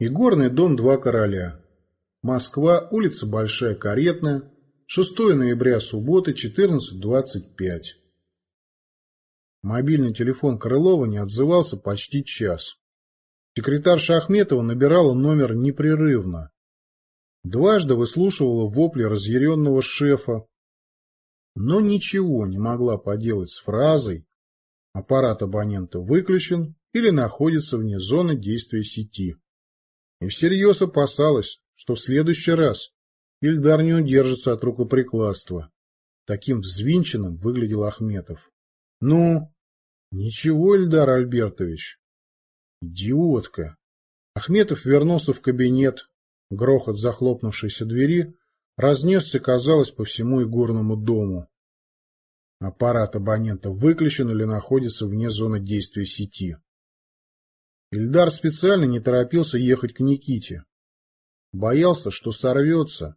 Игорный дом «Два короля». Москва, улица Большая Каретная, 6 ноября, суббота, 14.25. Мобильный телефон Крылова не отзывался почти час. Секретарша Ахметова набирала номер непрерывно. Дважды выслушивала вопли разъяренного шефа, но ничего не могла поделать с фразой «аппарат абонента выключен» или находится вне зоны действия сети и всерьез опасалась, что в следующий раз Ильдар не удержится от рукоприкладства. Таким взвинченным выглядел Ахметов. — Ну? — Ничего, Ильдар Альбертович. — Идиотка. Ахметов вернулся в кабинет. Грохот захлопнувшейся двери разнесся, казалось, по всему игорному дому. Аппарат абонента выключен или находится вне зоны действия сети. Ильдар специально не торопился ехать к Никите. Боялся, что сорвется,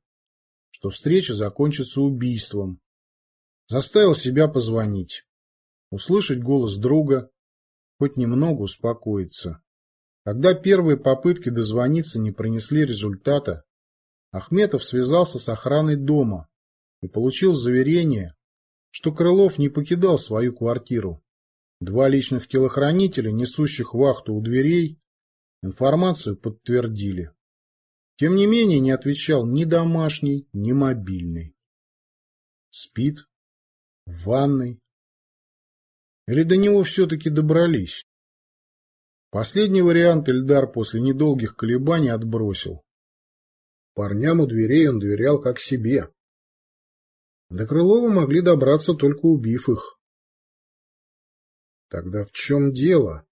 что встреча закончится убийством. Заставил себя позвонить, услышать голос друга, хоть немного успокоиться. Когда первые попытки дозвониться не принесли результата, Ахметов связался с охраной дома и получил заверение, что Крылов не покидал свою квартиру. Два личных телохранителя, несущих вахту у дверей, информацию подтвердили. Тем не менее не отвечал ни домашний, ни мобильный. Спит? В ванной? Или до него все-таки добрались? Последний вариант Эльдар после недолгих колебаний отбросил. Парням у дверей он доверял как себе. До Крылова могли добраться, только убив их. Тогда в чем дело?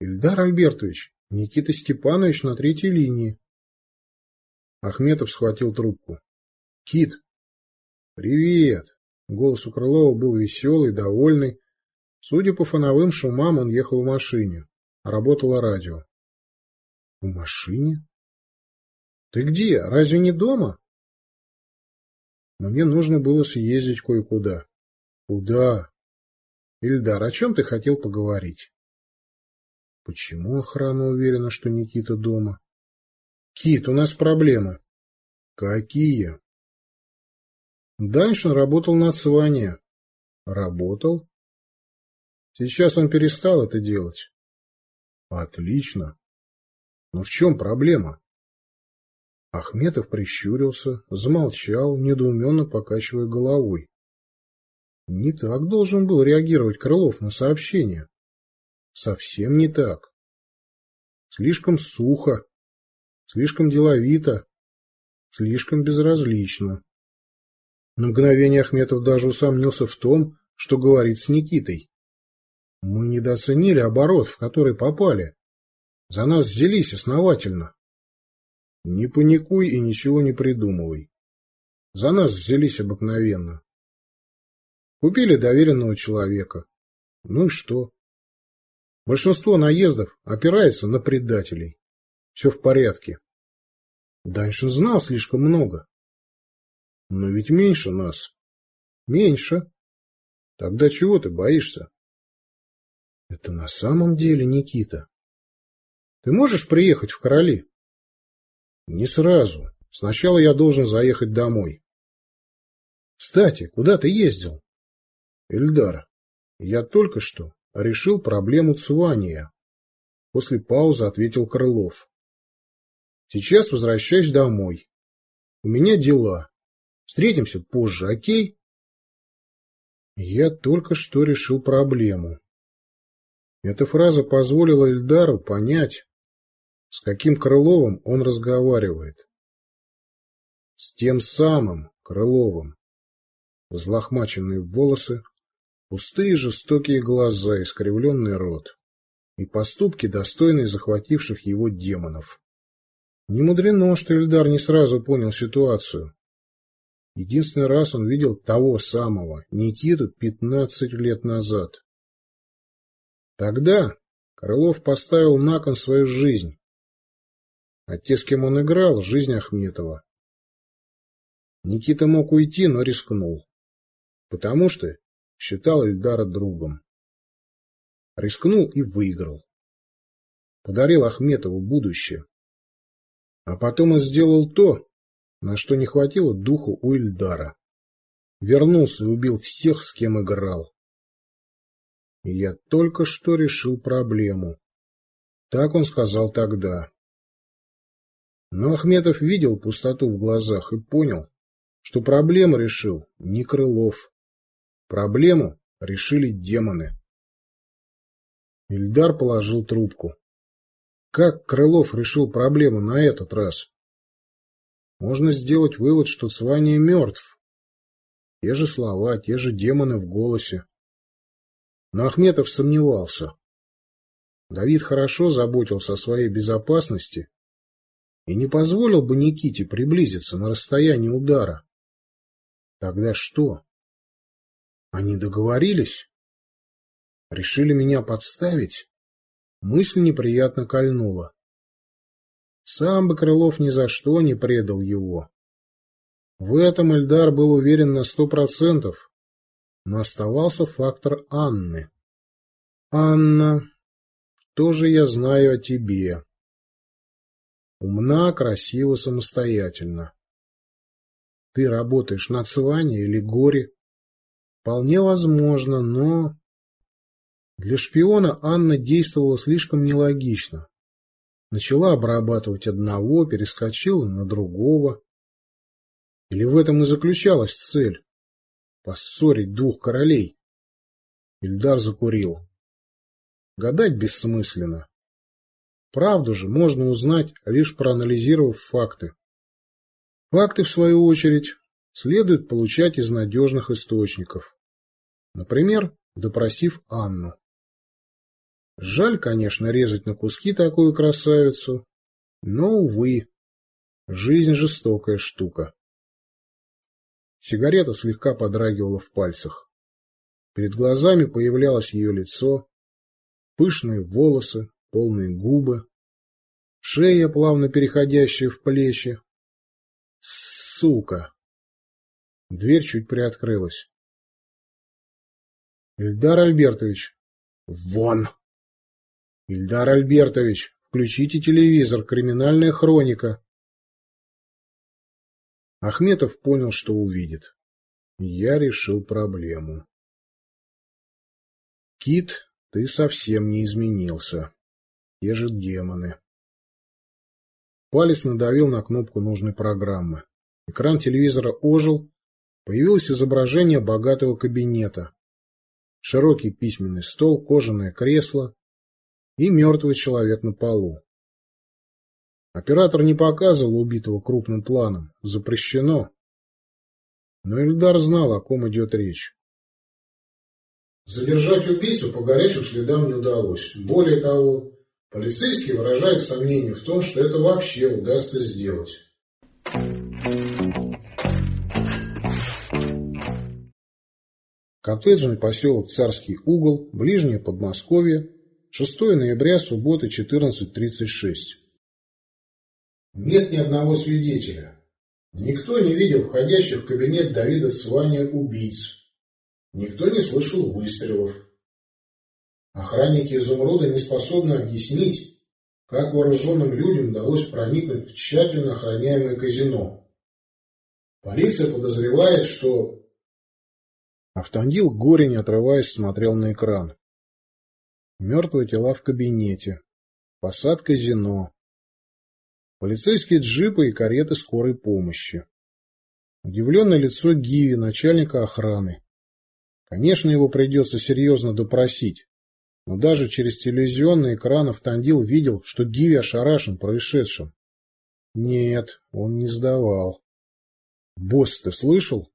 Ильдар Альбертович, Никита Степанович на третьей линии. Ахметов схватил трубку. Кит. Привет. Голос у Крылова был веселый, довольный. Судя по фоновым шумам, он ехал в машине. Работало радио. В машине? Ты где? Разве не дома? Мне нужно было съездить кое-куда. Куда? Ильдар, о чем ты хотел поговорить? Почему охрана уверена, что Никита дома? Кит, у нас проблемы. Какие? Даньшин работал на Сване. Работал? Сейчас он перестал это делать. Отлично. Но в чем проблема? Ахметов прищурился, замолчал, недоуменно покачивая головой. Не так должен был реагировать Крылов на сообщение. Совсем не так. Слишком сухо, слишком деловито, слишком безразлично. На мгновение Ахметов даже усомнился в том, что говорит с Никитой. Мы недооценили оборот, в который попали. За нас взялись основательно. Не паникуй и ничего не придумывай. За нас взялись обыкновенно. Купили доверенного человека. Ну и что? Большинство наездов опирается на предателей. Все в порядке. Даньшин знал слишком много. Но ведь меньше нас. Меньше. Тогда чего ты боишься? Это на самом деле Никита. Ты можешь приехать в Короли? Не сразу. Сначала я должен заехать домой. Кстати, куда ты ездил? Эльдар, я только что решил проблему Цуания. После паузы ответил Крылов. Сейчас возвращаюсь домой. У меня дела. Встретимся позже, окей? Я только что решил проблему. Эта фраза позволила Эльдару понять, с каким Крыловым он разговаривает. С тем самым Крыловым. Взлохмаченные волосы, Пустые жестокие глаза, искривленный рот. И поступки, достойные захвативших его демонов. Не мудрено, что Эльдар не сразу понял ситуацию. Единственный раз он видел того самого, Никиту, пятнадцать лет назад. Тогда Крылов поставил на кон свою жизнь. А те, с кем он играл, жизнь Ахметова. Никита мог уйти, но рискнул. Потому что считал Эльдара другом. Рискнул и выиграл. подарил Ахметову будущее. А потом он сделал то, на что не хватило духу у Ильдара. Вернулся и убил всех, с кем играл. И я только что решил проблему. Так он сказал тогда. Но Ахметов видел пустоту в глазах и понял, что проблему решил не Крылов. Проблему решили демоны. Ильдар положил трубку. Как Крылов решил проблему на этот раз? Можно сделать вывод, что Цвания мертв. Те же слова, те же демоны в голосе. Но Ахметов сомневался. Давид хорошо заботился о своей безопасности и не позволил бы Никите приблизиться на расстояние удара. Тогда что? Они договорились? Решили меня подставить? Мысль неприятно кольнула. Сам бы Крылов ни за что не предал его. В этом Эльдар был уверен на сто процентов, но оставался фактор Анны. «Анна, что же я знаю о тебе?» Умна, красива, самостоятельна. Ты работаешь на Цване или Горе? Вполне возможно, но... Для шпиона Анна действовала слишком нелогично. Начала обрабатывать одного, перескочила на другого. Или в этом и заключалась цель? Поссорить двух королей? Ильдар закурил. Гадать бессмысленно. Правду же можно узнать, лишь проанализировав факты. Факты, в свою очередь, следует получать из надежных источников. Например, допросив Анну. Жаль, конечно, резать на куски такую красавицу, но, увы, жизнь жестокая штука. Сигарета слегка подрагивала в пальцах. Перед глазами появлялось ее лицо, пышные волосы, полные губы, шея, плавно переходящая в плечи, Сука! Дверь чуть приоткрылась. Ильдар Альбертович. Вон! Ильдар Альбертович, включите телевизор, криминальная хроника. Ахметов понял, что увидит. Я решил проблему. Кит, ты совсем не изменился. Те же демоны. Палец надавил на кнопку нужной программы. Экран телевизора ожил, появилось изображение богатого кабинета. Широкий письменный стол, кожаное кресло и мертвый человек на полу. Оператор не показывал убитого крупным планом. Запрещено. Но Эльдар знал, о ком идет речь. Задержать убийцу по горячим следам не удалось. Более того, полицейский выражает сомнение в том, что это вообще удастся сделать. Коттеджный поселок Царский угол, ближнее Подмосковье, 6 ноября, суббота, 14.36. Нет ни одного свидетеля. Никто не видел входящих в кабинет Давида Свания убийц. Никто не слышал выстрелов. Охранники Изумруда не способны объяснить, как вооруженным людям удалось проникнуть в тщательно охраняемое казино. Полиция подозревает, что Автандил горе не отрываясь смотрел на экран. Мертвые тела в кабинете. Посад казино. Полицейские джипы и кареты скорой помощи. Удивленное лицо Гиви, начальника охраны. Конечно, его придется серьезно допросить. Но даже через телевизионный экран Автандил видел, что Гиви ошарашен происшедшим. Нет, он не сдавал. «Босс, ты слышал?»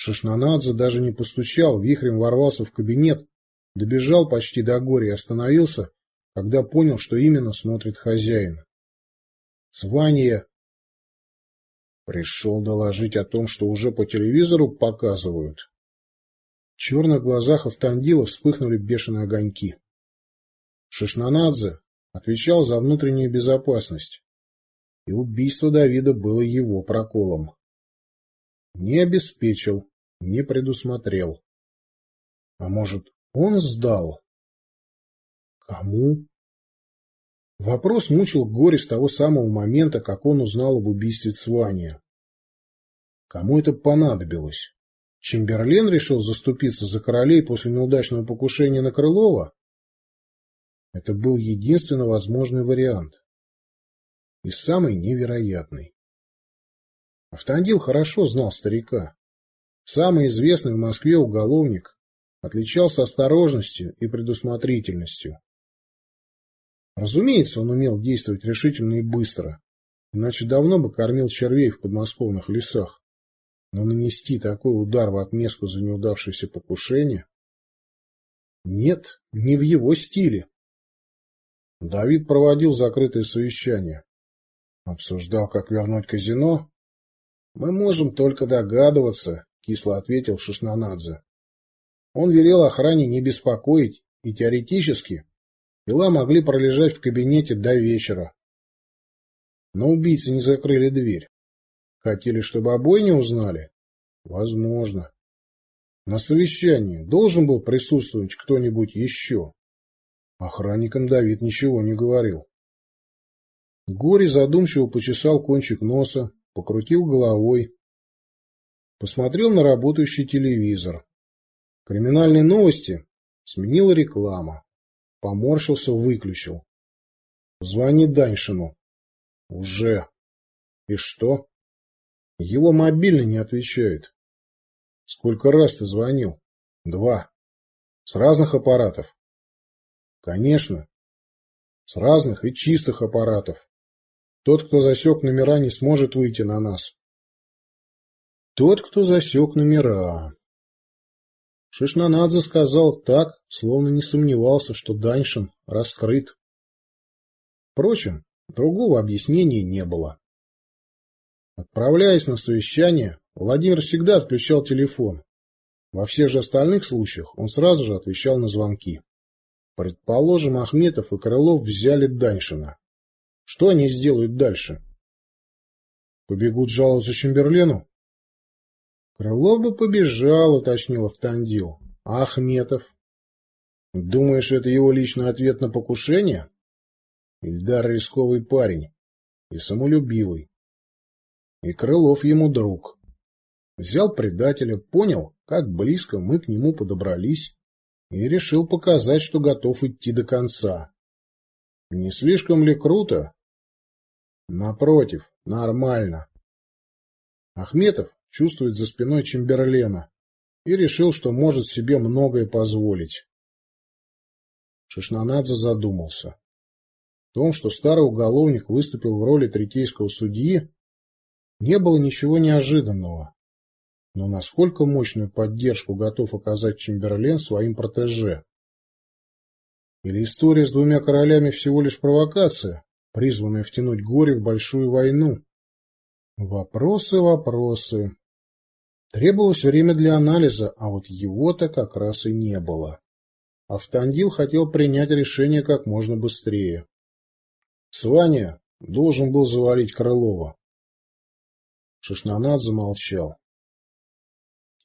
Шишнанадзе даже не постучал, вихрем ворвался в кабинет, добежал почти до горя и остановился, когда понял, что именно смотрит хозяин. Сванья пришел доложить о том, что уже по телевизору показывают. В черных глазах Автандила вспыхнули бешеные огоньки. Шишнанадзе отвечал за внутреннюю безопасность, и убийство Давида было его проколом. Не обеспечил, не предусмотрел. А может, он сдал? Кому? Вопрос мучил горе с того самого момента, как он узнал об убийстве Цвания. Кому это понадобилось? Чемберлен решил заступиться за королей после неудачного покушения на Крылова? Это был единственно возможный вариант. И самый невероятный. Автандил хорошо знал старика. Самый известный в Москве уголовник отличался осторожностью и предусмотрительностью. Разумеется, он умел действовать решительно и быстро, иначе давно бы кормил червей в подмосковных лесах. Но нанести такой удар в отместку за неудавшееся покушение? Нет, не в его стиле. Давид проводил закрытое совещание. Обсуждал, как вернуть казино? Мы можем только догадываться, кисло ответил Шишнанадзе. Он велел охране не беспокоить, и теоретически дела могли пролежать в кабинете до вечера. Но убийцы не закрыли дверь. Хотели, чтобы обои не узнали? Возможно. На совещании должен был присутствовать кто-нибудь еще. Охранникам Давид ничего не говорил. Горе задумчиво почесал кончик носа, покрутил головой, посмотрел на работающий телевизор. Криминальные новости сменила реклама. Поморщился, выключил. Звони Даньшину. Уже. И что? Его мобильный не отвечает. Сколько раз ты звонил? Два. С разных аппаратов? Конечно. С разных и чистых аппаратов. Тот, кто засек номера, не сможет выйти на нас. Тот, кто засек номера. Шишнанадзе сказал так, словно не сомневался, что Даньшин раскрыт. Впрочем, другого объяснения не было. Отправляясь на совещание, Владимир всегда отключал телефон. Во всех же остальных случаях он сразу же отвечал на звонки. Предположим, Ахметов и Крылов взяли Даньшина. Что они сделают дальше? Побегут жаловаться Чемберлену? Крылов бы побежал, уточнил Автандил. А Ахметов? Думаешь, это его личный ответ на покушение? Ильдар рисковый парень и самолюбивый. И Крылов ему друг. Взял предателя, понял, как близко мы к нему подобрались, и решил показать, что готов идти до конца. Не слишком ли круто? Напротив, нормально. Ахметов чувствует за спиной Чемберлена и решил, что может себе многое позволить. Шишнанадзе задумался. В том, что старый уголовник выступил в роли третейского судьи, не было ничего неожиданного. Но насколько мощную поддержку готов оказать Чемберлен своим протеже? Или история с двумя королями всего лишь провокация, призванная втянуть горе в большую войну? Вопросы, вопросы. Требовалось время для анализа, а вот его-то как раз и не было. Автандил хотел принять решение как можно быстрее. Сваня должен был завалить Крылова. Шишнанат замолчал.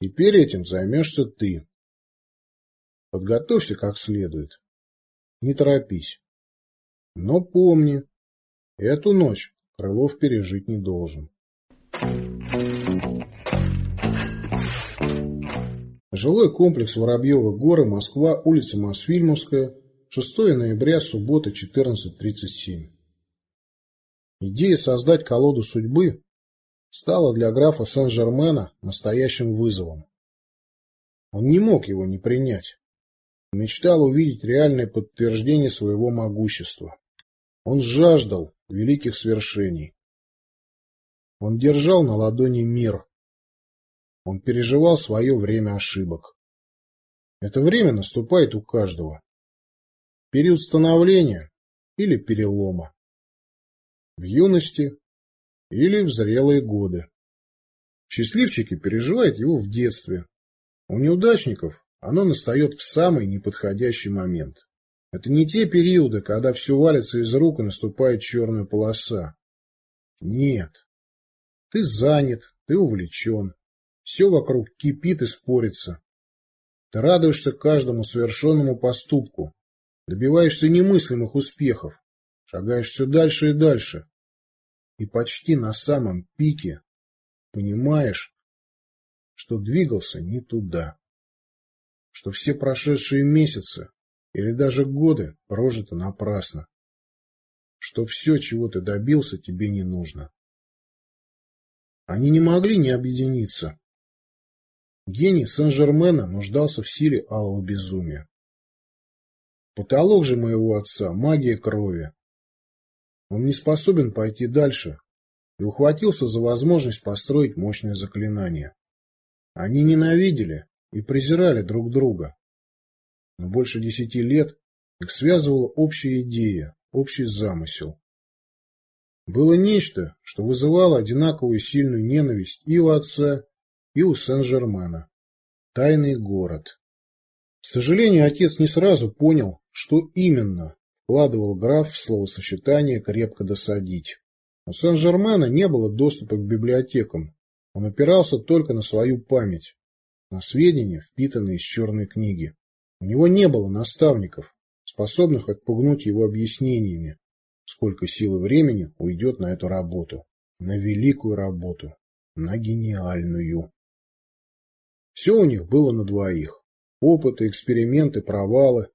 Теперь этим займешься ты. Подготовься как следует. Не торопись. Но помни, эту ночь Крылов пережить не должен. Жилой комплекс Воробьевы горы, Москва, улица Мосфильмовская, 6 ноября, суббота, 14.37. Идея создать колоду судьбы стала для графа Сен-Жермена настоящим вызовом. Он не мог его не принять. Мечтал увидеть реальное подтверждение своего могущества. Он жаждал великих свершений. Он держал на ладони мир. Он переживал свое время ошибок. Это время наступает у каждого. Период становления или перелома. В юности или в зрелые годы. Счастливчики переживают его в детстве. У неудачников оно настает в самый неподходящий момент. Это не те периоды, когда все валится из рук и наступает черная полоса. Нет. Ты занят, ты увлечен. Все вокруг кипит и спорится. Ты радуешься каждому совершенному поступку, добиваешься немыслимых успехов, шагаешь все дальше и дальше. И почти на самом пике понимаешь, что двигался не туда. Что все прошедшие месяцы или даже годы прожиты напрасно. Что все, чего ты добился, тебе не нужно. Они не могли не объединиться. Гений Сен-Жермена нуждался в силе алого безумия. Потолок же моего отца — магия крови. Он не способен пойти дальше и ухватился за возможность построить мощное заклинание. Они ненавидели и презирали друг друга. Но больше десяти лет их связывала общая идея, общий замысел. Было нечто, что вызывало одинаковую сильную ненависть и у отца, и у Сен-Жермена. Тайный город. К сожалению, отец не сразу понял, что именно вкладывал граф в словосочетание «крепко досадить». У Сен-Жермена не было доступа к библиотекам. Он опирался только на свою память, на сведения, впитанные из черной книги. У него не было наставников, способных отпугнуть его объяснениями, сколько сил и времени уйдет на эту работу, на великую работу, на гениальную. Все у них было на двоих. Опыты, эксперименты, провалы.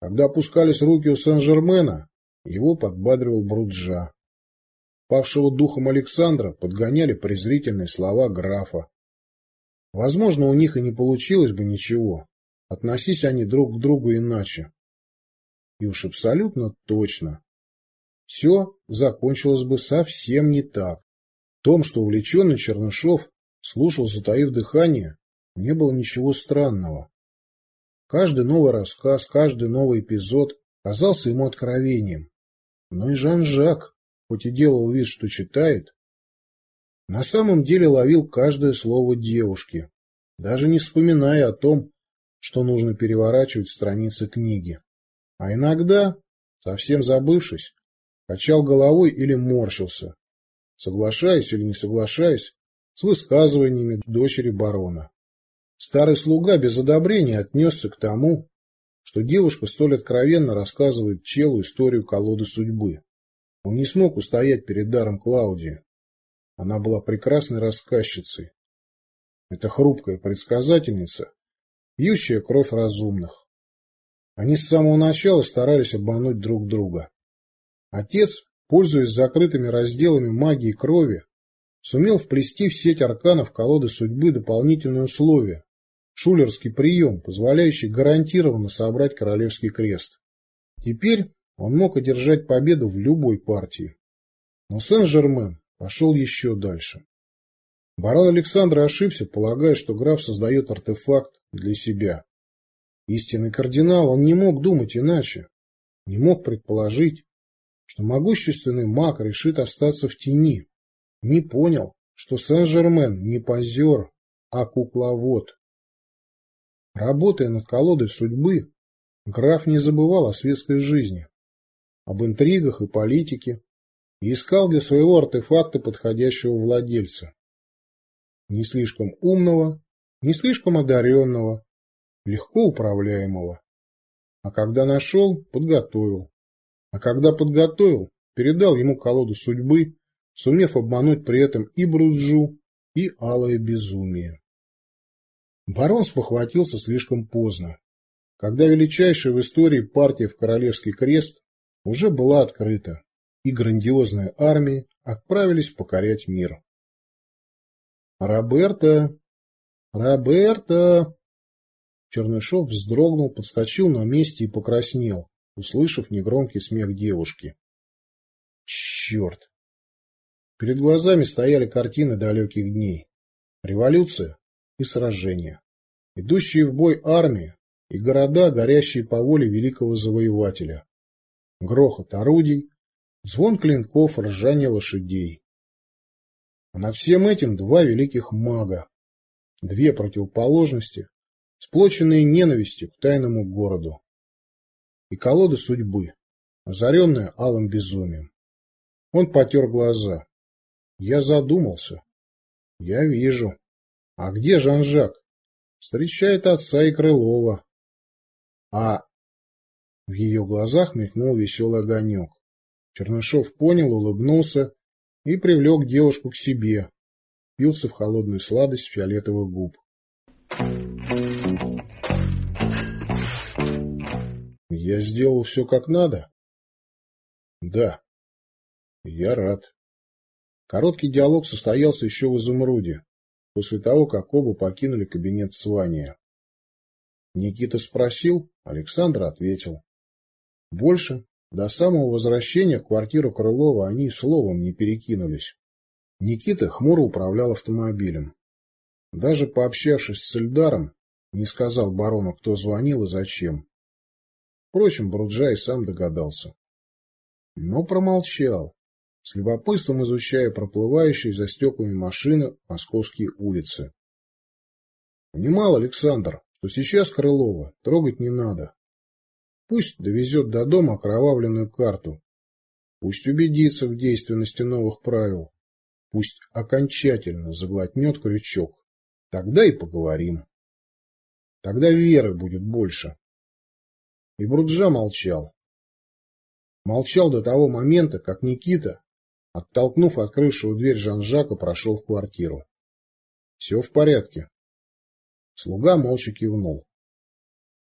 Когда опускались руки у Сен-Жермена, его подбадривал Бруджа. Павшего духом Александра подгоняли презрительные слова графа. Возможно, у них и не получилось бы ничего. Относись они друг к другу иначе. И уж абсолютно точно. Все закончилось бы совсем не так. В том, что увлеченный Чернышов слушал, затаив дыхание, не было ничего странного. Каждый новый рассказ, каждый новый эпизод казался ему откровением. Но и Жан-Жак, хоть и делал вид, что читает, на самом деле ловил каждое слово девушки, даже не вспоминая о том, что нужно переворачивать страницы книги. А иногда, совсем забывшись, качал головой или морщился, соглашаясь или не соглашаясь с высказываниями дочери барона. Старый слуга без одобрения отнесся к тому, что девушка столь откровенно рассказывает челу историю колоды судьбы. Он не смог устоять перед даром Клаудии. Она была прекрасной рассказчицей. Это хрупкая предсказательница, пьющая кровь разумных. Они с самого начала старались обмануть друг друга. Отец, пользуясь закрытыми разделами магии крови, сумел вплести в сеть арканов колоды судьбы дополнительные условия, шулерский прием, позволяющий гарантированно собрать королевский крест. Теперь он мог одержать победу в любой партии. Но Сен-Жермен пошел еще дальше. Барон Александр ошибся, полагая, что граф создает артефакт для себя. Истинный кардинал, он не мог думать иначе, не мог предположить, что могущественный маг решит остаться в тени. Не понял, что Сен-Жермен не позер, а кукловод. Работая над колодой судьбы, граф не забывал о светской жизни, об интригах и политике, и искал для своего артефакта подходящего владельца. Не слишком умного, не слишком одаренного, легко управляемого. А когда нашел, подготовил. А когда подготовил, передал ему колоду судьбы, сумев обмануть при этом и Бруджу, и Алое Безумие. Барон спохватился слишком поздно, когда величайшая в истории партия в Королевский крест уже была открыта, и грандиозные армии отправились покорять мир. «Роберто! Роберто!» Чернышов вздрогнул, подскочил на месте и покраснел, услышав негромкий смех девушки. «Черт!» Перед глазами стояли картины далеких дней. Революция и сражения, идущие в бой армии и города, горящие по воле великого завоевателя, грохот орудий, звон клинков, ржание лошадей. А над всем этим два великих мага, две противоположности, сплоченные ненавистью к тайному городу. И колода судьбы, озаренная алым безумием. Он потер глаза. Я задумался. Я вижу. А где Жан-Жак? Встречает отца и Крылова. А в ее глазах мелькнул веселый огонек. Чернышов понял, улыбнулся и привлек девушку к себе, пился в холодную сладость фиолетовых губ. Я сделал все как надо? Да. Я рад. Короткий диалог состоялся еще в изумруде, после того, как оба покинули кабинет Свания. Никита спросил, Александр ответил. Больше, до самого возвращения в квартиру Крылова, они словом не перекинулись. Никита хмуро управлял автомобилем. Даже пообщавшись с Эльдаром, не сказал барону, кто звонил и зачем. Впрочем, Бруджай сам догадался. Но промолчал, с любопытством изучая проплывающие за стеклами машины московские улицы. Понимал Александр, что сейчас Крылова трогать не надо. Пусть довезет до дома окровавленную карту. Пусть убедится в действенности новых правил. Пусть окончательно заглотнет крючок. Тогда и поговорим. Тогда веры будет больше. И Бруджа молчал. Молчал до того момента, как Никита, оттолкнув открывшего дверь Жан-Жака, прошел в квартиру. Все в порядке. Слуга молча кивнул.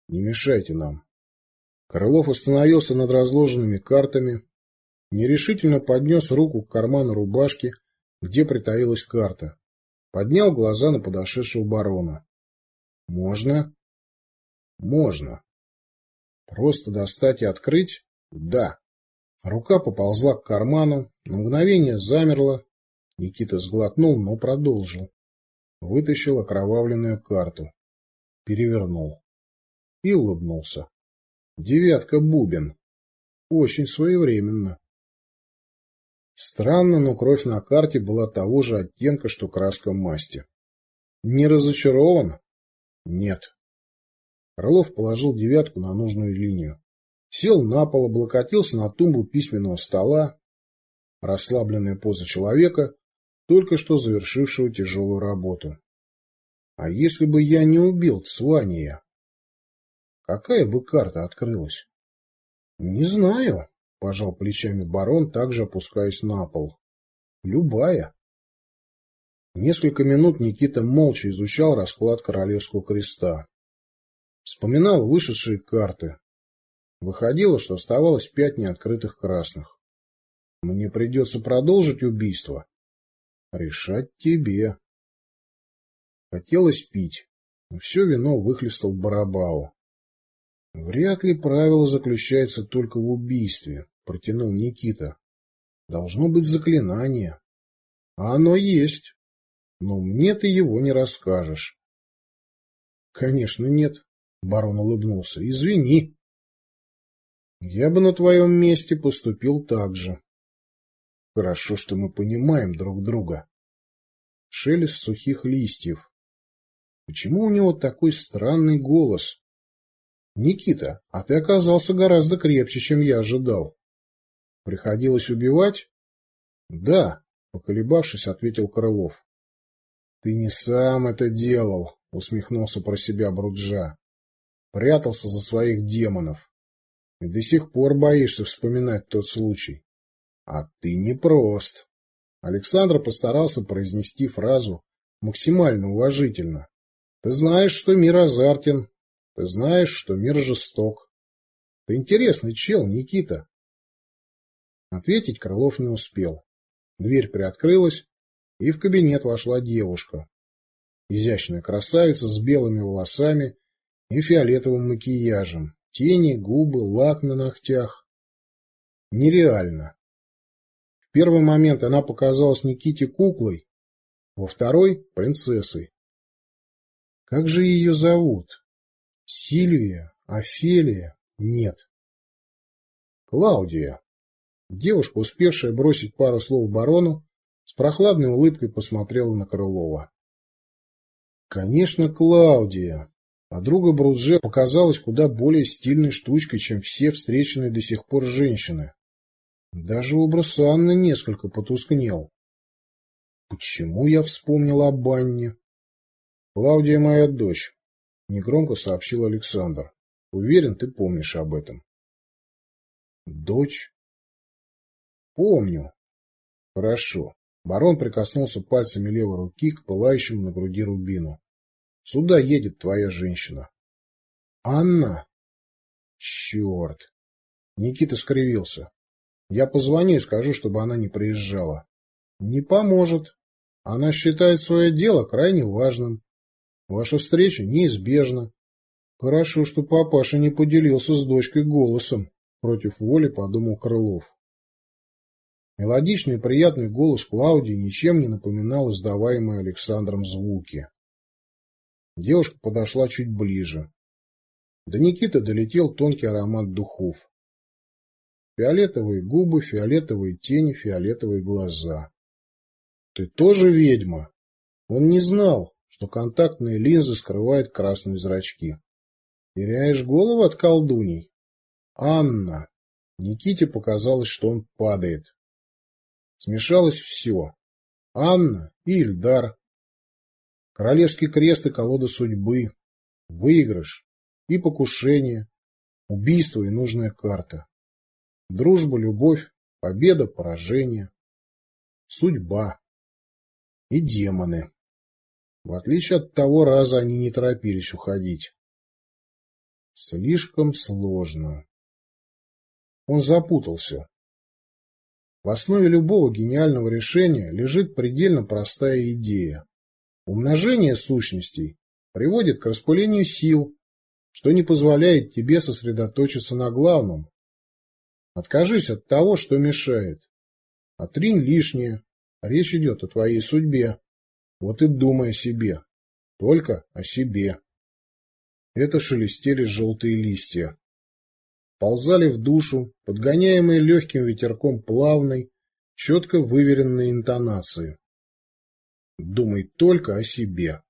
Не мешайте нам. Крылов остановился над разложенными картами, нерешительно поднес руку к карману рубашки, где притаилась карта. Поднял глаза на подошедшего барона. «Можно?» «Можно. Просто достать и открыть? Да». Рука поползла к карману, на мгновение замерла. Никита сглотнул, но продолжил. Вытащил окровавленную карту. Перевернул. И улыбнулся. Девятка бубен. Очень своевременно. Странно, но кровь на карте была того же оттенка, что краска масти. Не разочарован? Нет. Крылов положил девятку на нужную линию. Сел на пол, облокотился на тумбу письменного стола. Расслабленная поза человека, только что завершившего тяжелую работу. А если бы я не убил Цвания? Какая бы карта открылась? Не знаю, пожал плечами барон, также опускаясь на пол. Любая. Несколько минут Никита молча изучал расклад Королевского креста. Вспоминал вышедшие карты, Выходило, что оставалось пять неоткрытых красных. Мне придется продолжить убийство. Решать тебе. Хотелось пить, но все вино выхлестал Барабау. Вряд ли правило заключается только в убийстве, протянул Никита. Должно быть заклинание. А оно есть. Но мне ты его не расскажешь. Конечно, нет, барон улыбнулся. Извини. Я бы на твоем месте поступил так же. Хорошо, что мы понимаем друг друга. Шелест сухих листьев. Почему у него такой странный голос? Никита, а ты оказался гораздо крепче, чем я ожидал. Приходилось убивать? Да, поколебавшись, ответил Крылов. Ты не сам это делал, усмехнулся про себя Бруджа. Прятался за своих демонов. И до сих пор боишься вспоминать тот случай. А ты не прост. Александр постарался произнести фразу максимально уважительно. Ты знаешь, что мир азартен. Ты знаешь, что мир жесток. Ты интересный чел, Никита. Ответить Крылов не успел. Дверь приоткрылась, и в кабинет вошла девушка. Изящная красавица с белыми волосами и фиолетовым макияжем. Тени, губы, лак на ногтях. Нереально. В первый момент она показалась Никите куклой, во второй — принцессой. Как же ее зовут? Сильвия? Офелия? Нет. Клаудия. Девушка, успевшая бросить пару слов барону, с прохладной улыбкой посмотрела на Крылова. Конечно, Клаудия. Подруга Брудже показалась куда более стильной штучкой, чем все встреченные до сих пор женщины. Даже образ Анны несколько потускнел. Почему я вспомнил о банне? Клаудия моя дочь, негромко сообщил Александр. Уверен, ты помнишь об этом. Дочь? Помню. Хорошо. Барон прикоснулся пальцами левой руки к пылающему на груди рубину. Сюда едет твоя женщина. Анна? Черт. Никита скривился. Я позвоню и скажу, чтобы она не приезжала. Не поможет. Она считает свое дело крайне важным. Ваша встреча неизбежна. Хорошо, что папаша не поделился с дочкой голосом. Против воли подумал Крылов. Мелодичный и приятный голос Клаудии ничем не напоминал издаваемые Александром звуки. Девушка подошла чуть ближе. До Никиты долетел тонкий аромат духов. Фиолетовые губы, фиолетовые тени, фиолетовые глаза. Ты тоже ведьма? Он не знал, что контактные линзы скрывают красные зрачки. Теряешь голову от колдуней? Анна. Никите показалось, что он падает. Смешалось все. Анна и Ильдар. Королевский крест и колода судьбы. Выигрыш и покушение. Убийство и нужная карта. Дружба, любовь, победа, поражение. Судьба. И демоны. В отличие от того раза они не торопились уходить. Слишком сложно. Он запутался. В основе любого гениального решения лежит предельно простая идея. Умножение сущностей приводит к распылению сил, что не позволяет тебе сосредоточиться на главном. Откажись от того, что мешает. Отринь лишнее. Речь идет о твоей судьбе. Вот и думай о себе. Только о себе. Это шелестели желтые листья ползали в душу, подгоняемые легким ветерком плавной, четко выверенной интонации. Думай только о себе.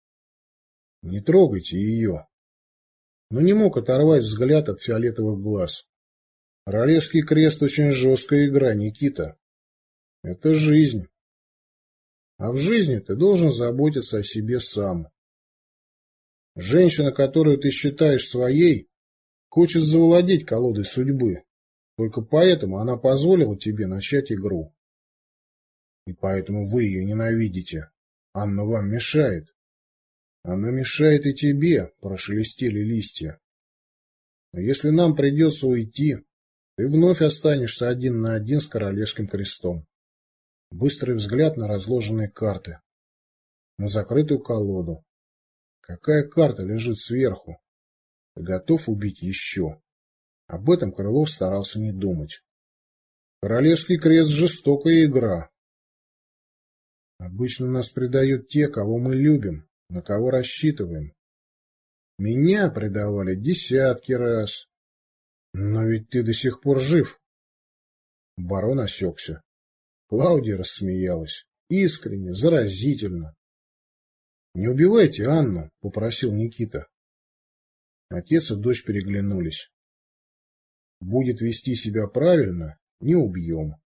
Не трогайте ее. Но не мог оторвать взгляд от фиолетовых глаз. Королевский крест очень жесткая игра, Никита. Это жизнь. А в жизни ты должен заботиться о себе сам. Женщина, которую ты считаешь своей, Хочет завладеть колодой судьбы. Только поэтому она позволила тебе начать игру. И поэтому вы ее ненавидите. Анна вам мешает. Она мешает и тебе, прошелестели листья. Но если нам придется уйти, ты вновь останешься один на один с королевским крестом. Быстрый взгляд на разложенные карты. На закрытую колоду. Какая карта лежит сверху? готов убить еще. Об этом Крылов старался не думать. Королевский крест – жестокая игра. Обычно нас предают те, кого мы любим, на кого рассчитываем. Меня предавали десятки раз. Но ведь ты до сих пор жив. Барон осекся. Клаудия рассмеялась. Искренне, заразительно. — Не убивайте Анну, — попросил Никита. Отец и дочь переглянулись. Будет вести себя правильно, не убьем.